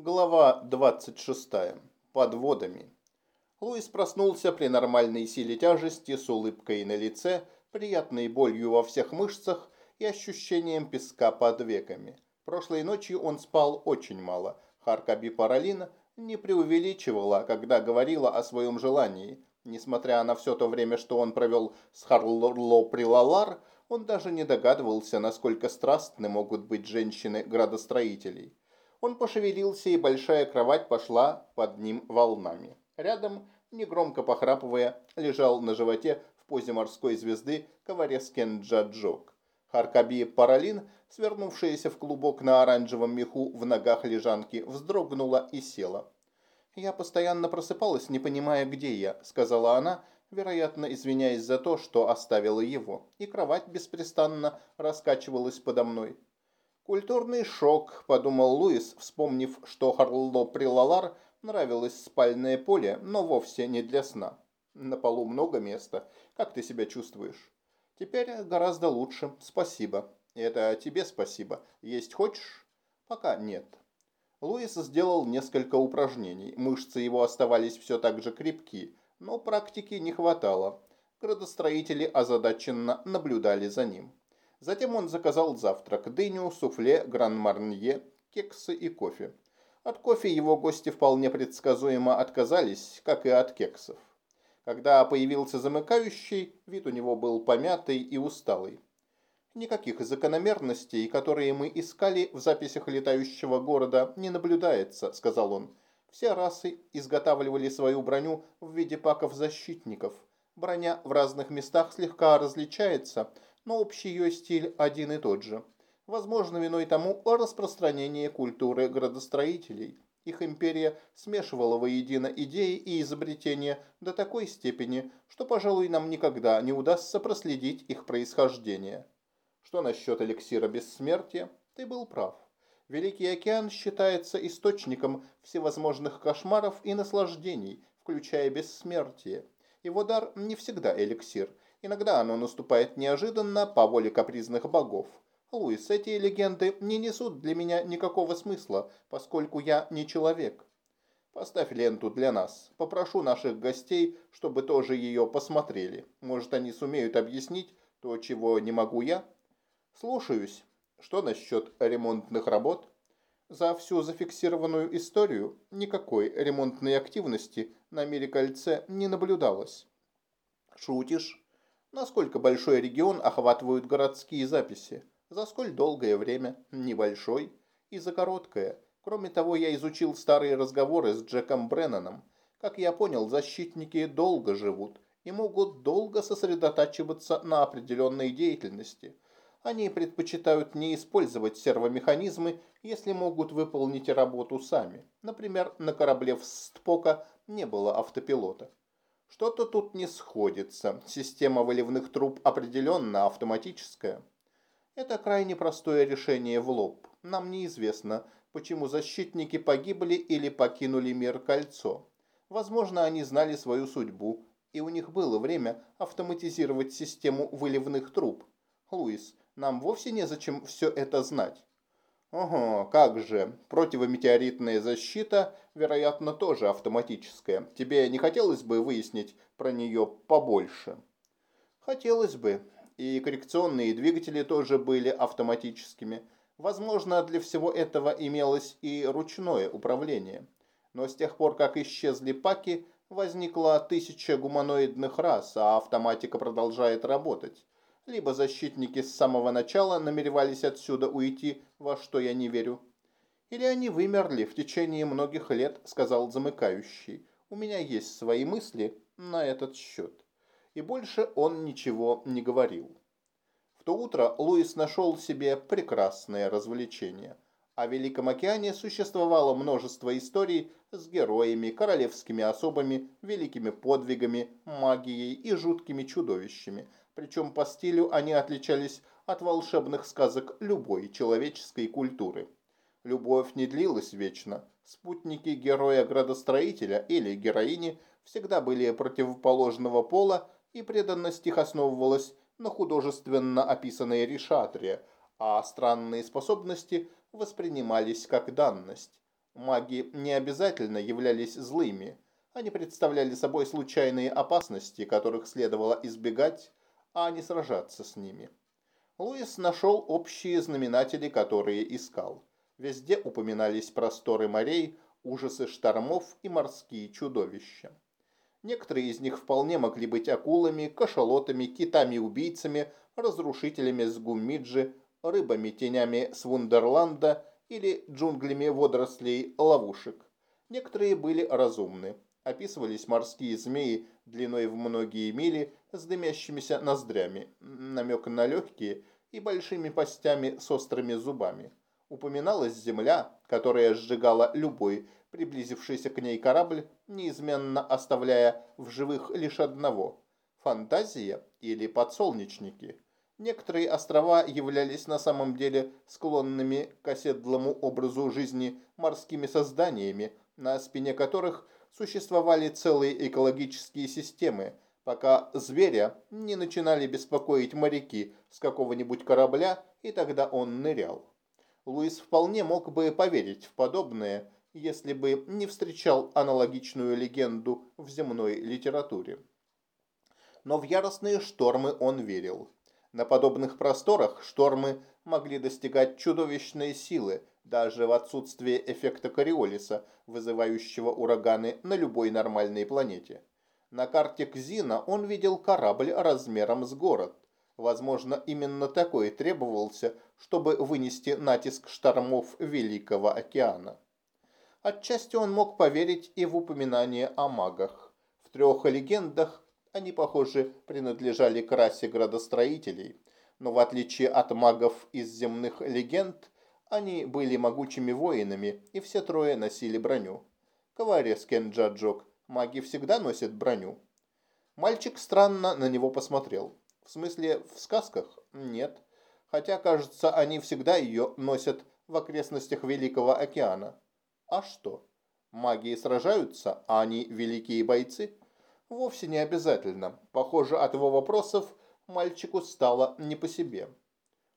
Глава 26. Под водами. Луис проснулся при нормальной силе тяжести с улыбкой на лице, приятной болью во всех мышцах и ощущением песка под веками. Прошлой ночью он спал очень мало. Харкаби Паралина не преувеличивала, когда говорила о своем желании. Несмотря на все то время, что он провел с Харло Прилалар, он даже не догадывался, насколько страстны могут быть женщины-градостроителей. Он пошевелился, и большая кровать пошла под ним волнами. Рядом, негромко похрапывая, лежал на животе в позе морской звезды Коварескен Джаджок. Харкаби Паралин, свернувшаяся в клубок на оранжевом меху в ногах лежанки, вздрогнула и села. «Я постоянно просыпалась, не понимая, где я», — сказала она, вероятно, извиняясь за то, что оставила его, и кровать беспрестанно раскачивалась подо мной. «Культурный шок», – подумал Луис, вспомнив, что Харло Прилалар нравилось спальное поле, но вовсе не для сна. «На полу много места. Как ты себя чувствуешь?» «Теперь гораздо лучше. Спасибо». «Это тебе спасибо. Есть хочешь?» «Пока нет». Луис сделал несколько упражнений. Мышцы его оставались все так же крепки, но практики не хватало. Градостроители озадаченно наблюдали за ним. Затем он заказал завтрак – дыню, суфле, гран-марнье, кексы и кофе. От кофе его гости вполне предсказуемо отказались, как и от кексов. Когда появился замыкающий, вид у него был помятый и усталый. Никаких закономерностей, которые мы искали в записях летающего города, не наблюдается, сказал он. Все расы изготавливали свою броню в виде паков-защитников. Броня в разных местах слегка различается – но общий ее стиль один и тот же. Возможно, виной тому распространение культуры градостроителей. Их империя смешивала воедино идеи и изобретения до такой степени, что, пожалуй, нам никогда не удастся проследить их происхождение. Что насчет эликсира бессмертия? Ты был прав. Великий океан считается источником всевозможных кошмаров и наслаждений, включая бессмертие. Его дар не всегда эликсир – Иногда оно наступает неожиданно по воле капризных богов. Луис, эти легенды не несут для меня никакого смысла, поскольку я не человек. Поставь ленту для нас. Попрошу наших гостей, чтобы тоже ее посмотрели. Может, они сумеют объяснить то, чего не могу я? Слушаюсь. Что насчет ремонтных работ? За всю зафиксированную историю никакой ремонтной активности на мире кольце не наблюдалось. Шутишь? Насколько большой регион охватывают городские записи? За сколь долгое время? Небольшой и за короткое. Кроме того, я изучил старые разговоры с Джеком Бреннаном. Как я понял, защитники долго живут и могут долго сосредотачиваться на определенной деятельности. Они предпочитают не использовать сервомеханизмы, если могут выполнить работу сами. Например, на корабле в Стпока не было автопилота. Что-то тут не сходится. Система выливных труб определенно автоматическая. Это крайне простое решение в лоб. Нам неизвестно, почему защитники погибли или покинули мир кольцо. Возможно, они знали свою судьбу, и у них было время автоматизировать систему выливных труб. Луис, нам вовсе незачем все это знать. Ого, как же. Противометеоритная защита, вероятно, тоже автоматическая. Тебе не хотелось бы выяснить про нее побольше? Хотелось бы. И коррекционные двигатели тоже были автоматическими. Возможно, для всего этого имелось и ручное управление. Но с тех пор, как исчезли паки, возникла тысяча гуманоидных рас, а автоматика продолжает работать. Либо защитники с самого начала намеревались отсюда уйти, во что я не верю. Или они вымерли в течение многих лет, сказал замыкающий. У меня есть свои мысли на этот счет. И больше он ничего не говорил. В то утро Луис нашел себе прекрасное развлечение. О Великом океане существовало множество историй с героями, королевскими особами, великими подвигами, магией и жуткими чудовищами – причем по стилю они отличались от волшебных сказок любой человеческой культуры. Любовь не длилась вечно. Спутники героя-градостроителя или героини всегда были противоположного пола, и преданность их основывалась на художественно описанной решатре, а странные способности воспринимались как данность. Маги не обязательно являлись злыми. Они представляли собой случайные опасности, которых следовало избегать, а не сражаться с ними. Луис нашел общие знаменатели, которые искал. Везде упоминались просторы морей, ужасы штормов и морские чудовища. Некоторые из них вполне могли быть акулами, кашалотами, китами-убийцами, разрушителями с Гуммиджи, рыбами-тенями с Вундерланда или джунглями водорослей ловушек. Некоторые были разумны. Описывались морские змеи длиной в многие мили с дымящимися ноздрями, намек на легкие и большими постями с острыми зубами. Упоминалась земля, которая сжигала любой приблизившийся к ней корабль, неизменно оставляя в живых лишь одного – фантазия или подсолнечники – Некоторые острова являлись на самом деле склонными к оседлому образу жизни морскими созданиями, на спине которых существовали целые экологические системы, пока зверя не начинали беспокоить моряки с какого-нибудь корабля, и тогда он нырял. Луис вполне мог бы поверить в подобное, если бы не встречал аналогичную легенду в земной литературе. Но в яростные штормы он верил. На подобных просторах штормы могли достигать чудовищной силы, даже в отсутствие эффекта Кориолиса, вызывающего ураганы на любой нормальной планете. На карте Кзина он видел корабль размером с город. Возможно, именно такой требовался, чтобы вынести натиск штормов Великого океана. Отчасти он мог поверить и в упоминание о магах. В трех легендах они, похоже, принадлежали к расе градостроителей, но в отличие от магов из земных легенд, они были могучими воинами, и все трое носили броню. Коварес Кенджаджок, маги всегда носят броню. Мальчик странно на него посмотрел. В смысле, в сказках? Нет. Хотя, кажется, они всегда ее носят в окрестностях Великого океана. А что? Маги сражаются, а они великие бойцы? Вовсе не обязательно. Похоже, от его вопросов мальчику стало не по себе.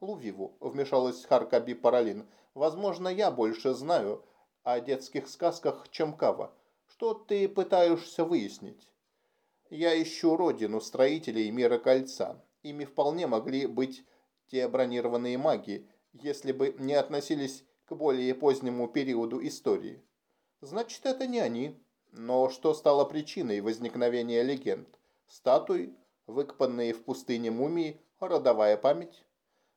Лувиву, вмешалась Харкаби Паралин, возможно, я больше знаю о детских сказках, чем Кава. Что ты пытаешься выяснить? Я ищу родину строителей мира кольца. Ими вполне могли быть те бронированные маги, если бы не относились к более позднему периоду истории. Значит, это не они. Но что стало причиной возникновения легенд? Статуи, выкопанные в пустыне мумии, родовая память?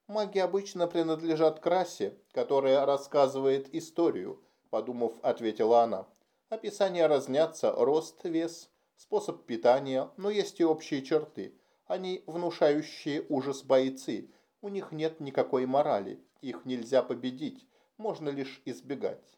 Маги обычно принадлежат к расе, которая рассказывает историю, подумав, ответила она. Описания разнятся, рост, вес, способ питания, но есть и общие черты. Они внушающие ужас бойцы, у них нет никакой морали, их нельзя победить, можно лишь избегать.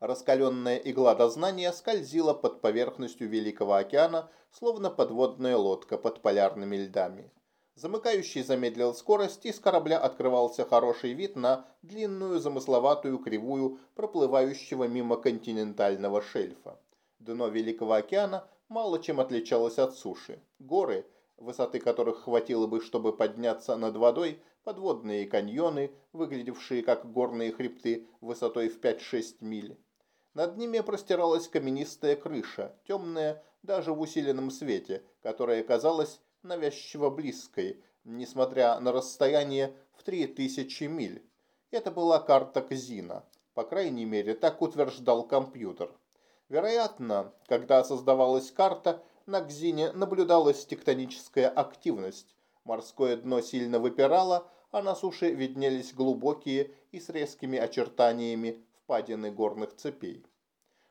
Раскаленная игла дознания скользила под поверхностью Великого океана, словно подводная лодка под полярными льдами. Замыкающий замедлил скорость, и с корабля открывался хороший вид на длинную замысловатую кривую, проплывающего мимо континентального шельфа. Дно Великого океана мало чем отличалось от суши. Горы, высоты которых хватило бы, чтобы подняться над водой, подводные каньоны, выглядевшие как горные хребты высотой в 5-6 миль. Над ними простиралась каменистая крыша, темная даже в усиленном свете, которая казалась навязчиво близкой, несмотря на расстояние в 3000 миль. Это была карта Кзина. По крайней мере, так утверждал компьютер. Вероятно, когда создавалась карта, на Кзине наблюдалась тектоническая активность. Морское дно сильно выпирало, а на суше виднелись глубокие и с резкими очертаниями впадины горных цепей.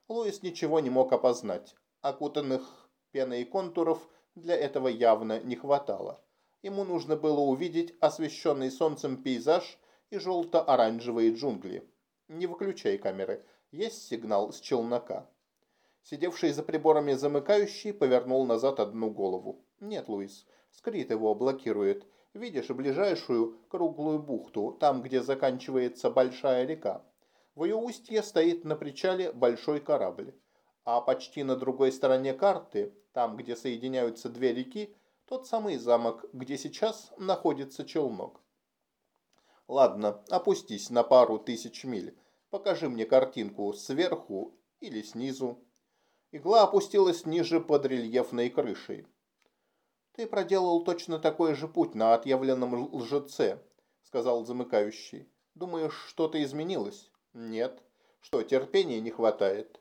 Луис ничего не мог опознать. Окутанных пеной контуров для этого явно не хватало. Ему нужно было увидеть освещенный солнцем пейзаж и желто-оранжевые джунгли. Не выключай камеры, есть сигнал с челнока. Сидевший за приборами замыкающий повернул назад одну голову. Нет, Луис, скрит его блокирует. Видишь ближайшую круглую бухту, там, где заканчивается большая река. В ее устье стоит на причале большой корабль. А почти на другой стороне карты, там, где соединяются две реки, тот самый замок, где сейчас находится челнок. Ладно, опустись на пару тысяч миль. Покажи мне картинку сверху или снизу. Игла опустилась ниже под рельефной крышей. «Ты проделал точно такой же путь на отъявленном лжеце», — сказал замыкающий. «Думаешь, что-то изменилось?» «Нет». «Что, терпения не хватает?»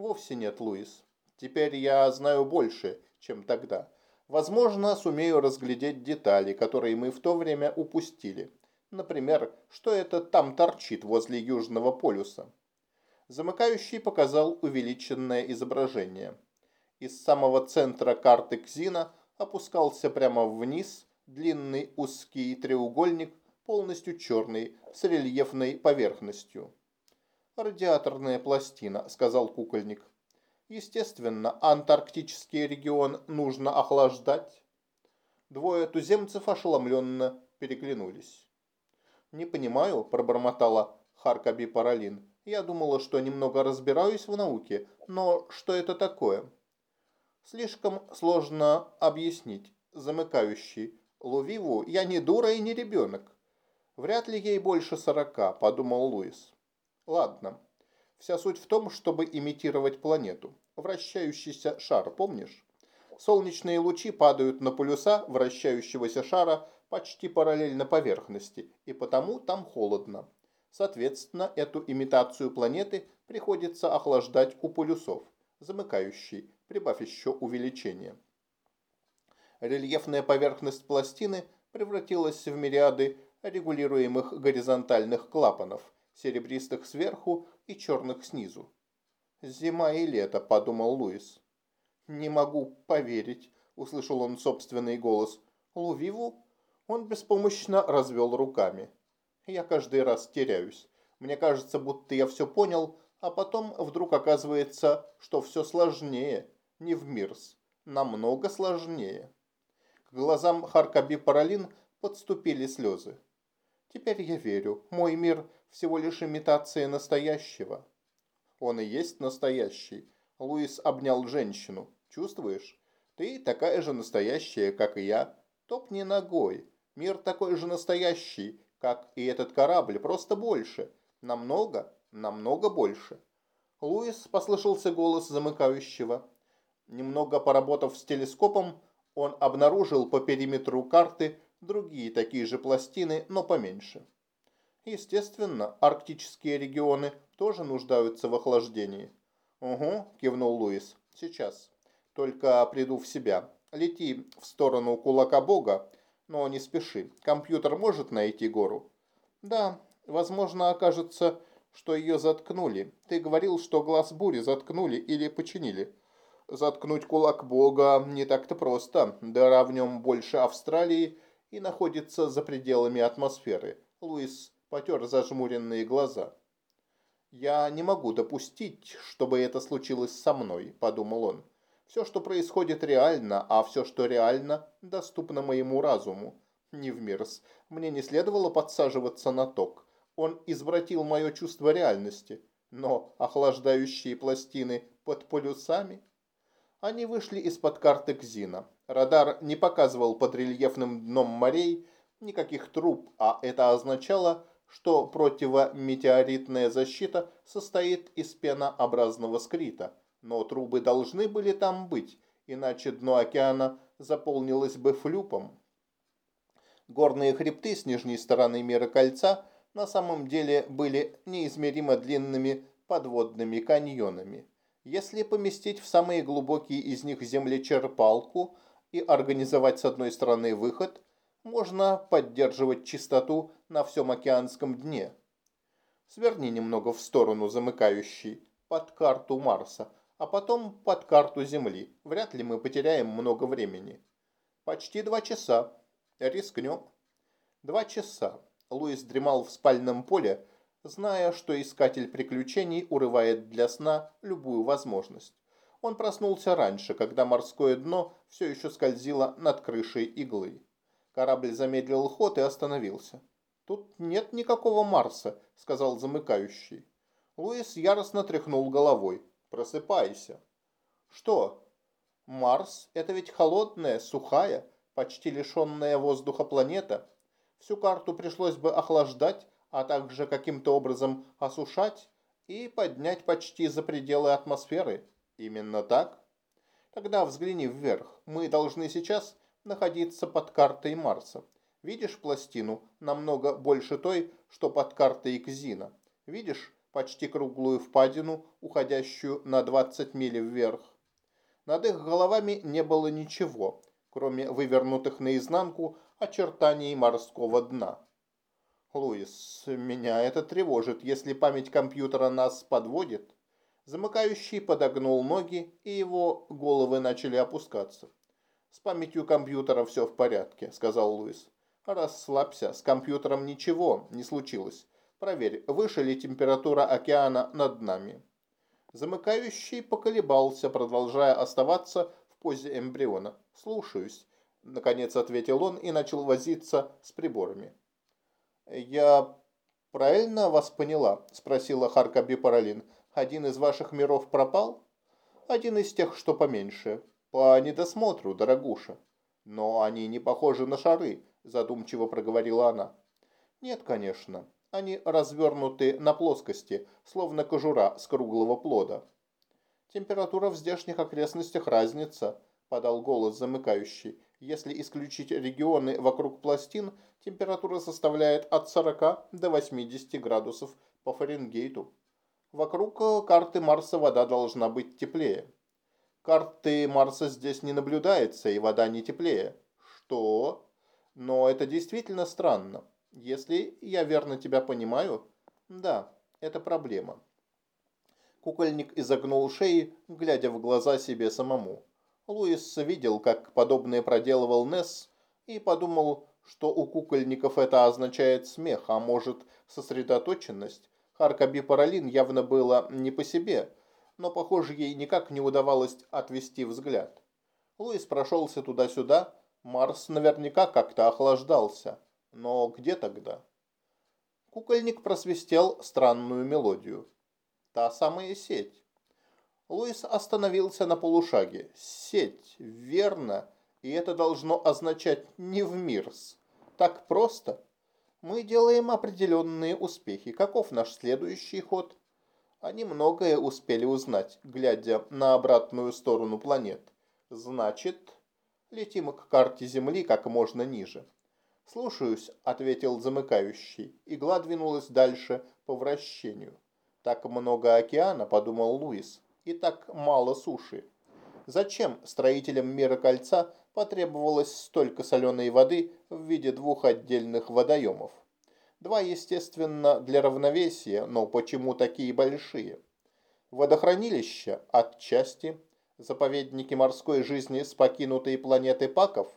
«Вовсе нет, Луис. Теперь я знаю больше, чем тогда. Возможно, сумею разглядеть детали, которые мы в то время упустили. Например, что это там торчит возле Южного полюса. Замыкающий показал увеличенное изображение. Из самого центра карты Кзина опускался прямо вниз длинный узкий треугольник, полностью черный, с рельефной поверхностью. «Радиаторная пластина», — сказал кукольник. Естественно, антарктический регион нужно охлаждать. Двое туземцев ошеломленно переглянулись. «Не понимаю», – пробормотала Харкаби Паралин. «Я думала, что немного разбираюсь в науке, но что это такое?» «Слишком сложно объяснить. Замыкающий. Лувиву я не дура и не ребенок. Вряд ли ей больше сорока», – подумал Луис. «Ладно. Вся суть в том, чтобы имитировать планету вращающийся шар, помнишь? Солнечные лучи падают на полюса вращающегося шара почти параллельно поверхности, и потому там холодно. Соответственно, эту имитацию планеты приходится охлаждать у полюсов, замыкающий, прибавь еще увеличение. Рельефная поверхность пластины превратилась в мириады регулируемых горизонтальных клапанов, серебристых сверху и черных снизу. «Зима и лето», – подумал Луис. «Не могу поверить», – услышал он собственный голос. «Лувиву?» Он беспомощно развел руками. «Я каждый раз теряюсь. Мне кажется, будто я все понял, а потом вдруг оказывается, что все сложнее, не в мирс, намного сложнее». К глазам Харкаби Паралин подступили слезы. «Теперь я верю. Мой мир всего лишь имитация настоящего». Он и есть настоящий. Луис обнял женщину. Чувствуешь? Ты такая же настоящая, как и я. Топни ногой. Мир такой же настоящий, как и этот корабль, просто больше. Намного, намного больше. Луис послышался голос замыкающего. Немного поработав с телескопом, он обнаружил по периметру карты другие такие же пластины, но поменьше. Естественно, арктические регионы тоже нуждаются в охлаждении. Угу, кивнул Луис. Сейчас. Только приду в себя. Лети в сторону кулака бога, но не спеши. Компьютер может найти гору? Да, возможно, окажется, что ее заткнули. Ты говорил, что глаз бури заткнули или починили. Заткнуть кулак бога не так-то просто. Дыра в нем больше Австралии и находится за пределами атмосферы. Луис потер зажмуренные глаза. «Я не могу допустить, чтобы это случилось со мной», – подумал он. «Все, что происходит, реально, а все, что реально, доступно моему разуму. Не в мирс. Мне не следовало подсаживаться на ток. Он извратил мое чувство реальности. Но охлаждающие пластины под полюсами...» Они вышли из-под карты Кзина. Радар не показывал под рельефным дном морей никаких труб, а это означало, что противометеоритная защита состоит из пенообразного скрита, но трубы должны были там быть, иначе дно океана заполнилось бы флюпом. Горные хребты с нижней стороны мира кольца на самом деле были неизмеримо длинными подводными каньонами. Если поместить в самые глубокие из них землечерпалку и организовать с одной стороны выход, можно поддерживать чистоту на всем океанском дне. Сверни немного в сторону замыкающей, под карту Марса, а потом под карту Земли. Вряд ли мы потеряем много времени. Почти два часа. Рискнем. Два часа. Луис дремал в спальном поле, зная, что искатель приключений урывает для сна любую возможность. Он проснулся раньше, когда морское дно все еще скользило над крышей иглы. Корабль замедлил ход и остановился. «Тут нет никакого Марса», — сказал замыкающий. Луис яростно тряхнул головой. «Просыпайся». «Что?» «Марс — это ведь холодная, сухая, почти лишенная воздуха планета. Всю карту пришлось бы охлаждать, а также каким-то образом осушать и поднять почти за пределы атмосферы. Именно так? Тогда взгляни вверх. Мы должны сейчас находиться под картой Марса. Видишь пластину намного больше той, что под картой Икзина? Видишь почти круглую впадину, уходящую на 20 миль вверх? Над их головами не было ничего, кроме вывернутых наизнанку очертаний морского дна. Луис, меня это тревожит, если память компьютера нас подводит. Замыкающий подогнул ноги, и его головы начали опускаться. «С памятью компьютера все в порядке», — сказал Луис. «Расслабься, с компьютером ничего не случилось. Проверь, выше ли температура океана над нами». Замыкающий поколебался, продолжая оставаться в позе эмбриона. «Слушаюсь», — наконец ответил он и начал возиться с приборами. «Я правильно вас поняла?» – спросила Харкаби Паралин. «Один из ваших миров пропал?» «Один из тех, что поменьше. По недосмотру, дорогуша». «Но они не похожи на шары», – задумчиво проговорила она. «Нет, конечно. Они развернуты на плоскости, словно кожура с круглого плода». «Температура в здешних окрестностях разница», – подал голос замыкающий. «Если исключить регионы вокруг пластин – температура составляет от 40 до 80 градусов по Фаренгейту. Вокруг э, карты Марса вода должна быть теплее. Карты Марса здесь не наблюдается, и вода не теплее. Что? Но это действительно странно. Если я верно тебя понимаю, да, это проблема. Кукольник изогнул шеи, глядя в глаза себе самому. Луис видел, как подобное проделывал Несс, и подумал, что у кукольников это означает смех, а может сосредоточенность. Харкаби Паралин явно было не по себе, но, похоже, ей никак не удавалось отвести взгляд. Луис прошелся туда-сюда, Марс наверняка как-то охлаждался. Но где тогда? Кукольник просвистел странную мелодию. Та самая сеть. Луис остановился на полушаге. Сеть, верно, и это должно означать не в Мирс так просто. Мы делаем определенные успехи. Каков наш следующий ход? Они многое успели узнать, глядя на обратную сторону планет. Значит, летим к карте Земли как можно ниже. «Слушаюсь», — ответил замыкающий. Игла двинулась дальше по вращению. «Так много океана», — подумал Луис, — «и так мало суши. Зачем строителям мира кольца потребовалось столько соленой воды в виде двух отдельных водоемов. Два, естественно, для равновесия, но почему такие большие? Водохранилища отчасти, заповедники морской жизни с покинутой планеты Паков,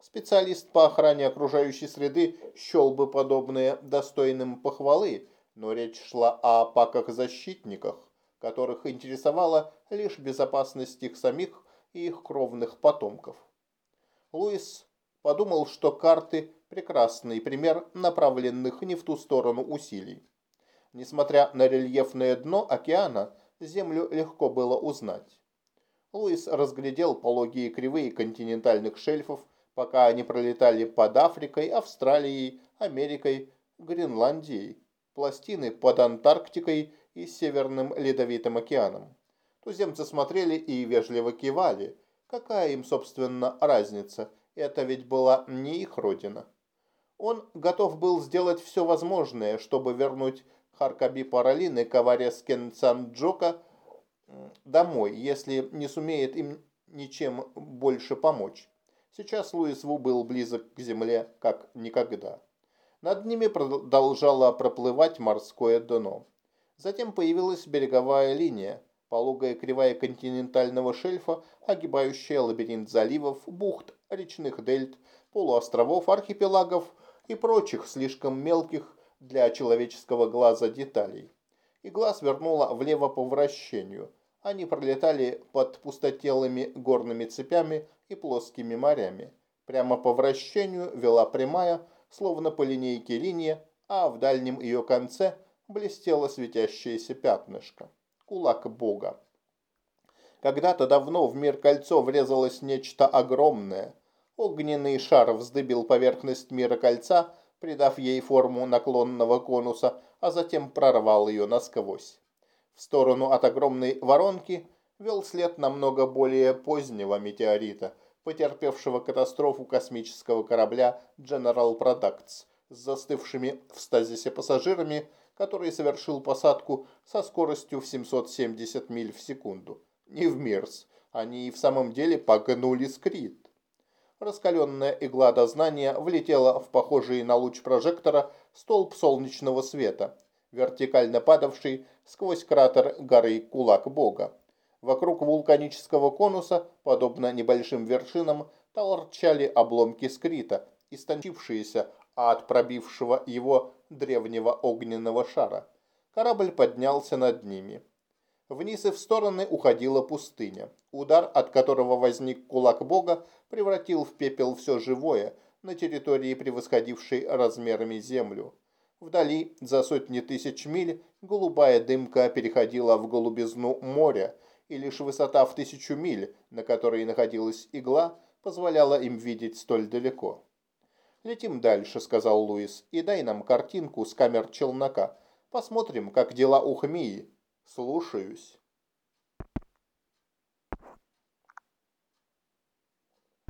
специалист по охране окружающей среды счел бы подобное достойным похвалы, но речь шла о паках-защитниках, которых интересовала лишь безопасность их самих и их кровных потомков. Луис подумал, что карты – прекрасный пример направленных не в ту сторону усилий. Несмотря на рельефное дно океана, Землю легко было узнать. Луис разглядел пологие кривые континентальных шельфов, пока они пролетали под Африкой, Австралией, Америкой, Гренландией, пластины под Антарктикой и Северным Ледовитым океаном. Туземцы смотрели и вежливо кивали – Какая им, собственно, разница? Это ведь была не их родина. Он готов был сделать все возможное, чтобы вернуть Харкаби Паралин и Каварескен Санджока домой, если не сумеет им ничем больше помочь. Сейчас Луис Ву был близок к земле, как никогда. Над ними продолжало проплывать морское дно. Затем появилась береговая линия, Пологая кривая континентального шельфа, огибающая лабиринт заливов, бухт, речных дельт, полуостровов, архипелагов и прочих слишком мелких для человеческого глаза деталей. И глаз вернула влево по вращению. Они пролетали под пустотелыми горными цепями и плоскими морями. Прямо по вращению вела прямая, словно по линейке линия, а в дальнем ее конце блестело светящееся пятнышко кулак бога. Когда-то давно в мир кольцо врезалось нечто огромное. Огненный шар вздыбил поверхность мира кольца, придав ей форму наклонного конуса, а затем прорвал ее насквозь. В сторону от огромной воронки вел след намного более позднего метеорита, потерпевшего катастрофу космического корабля General Products с застывшими в стазисе пассажирами, который совершил посадку со скоростью в 770 миль в секунду. Не в Мирс, они и в самом деле погнули скрит. Раскаленная игла дознания влетела в похожий на луч прожектора столб солнечного света, вертикально падавший сквозь кратер горы Кулак Бога. Вокруг вулканического конуса, подобно небольшим вершинам, торчали обломки скрита, истончившиеся от пробившего его древнего огненного шара. Корабль поднялся над ними. Вниз и в стороны уходила пустыня. Удар, от которого возник кулак бога, превратил в пепел все живое на территории, превосходившей размерами землю. Вдали, за сотни тысяч миль, голубая дымка переходила в голубизну моря, и лишь высота в тысячу миль, на которой находилась игла, позволяла им видеть столь далеко. «Летим дальше», — сказал Луис, — «и дай нам картинку с камер челнока. Посмотрим, как дела у Хмии». «Слушаюсь».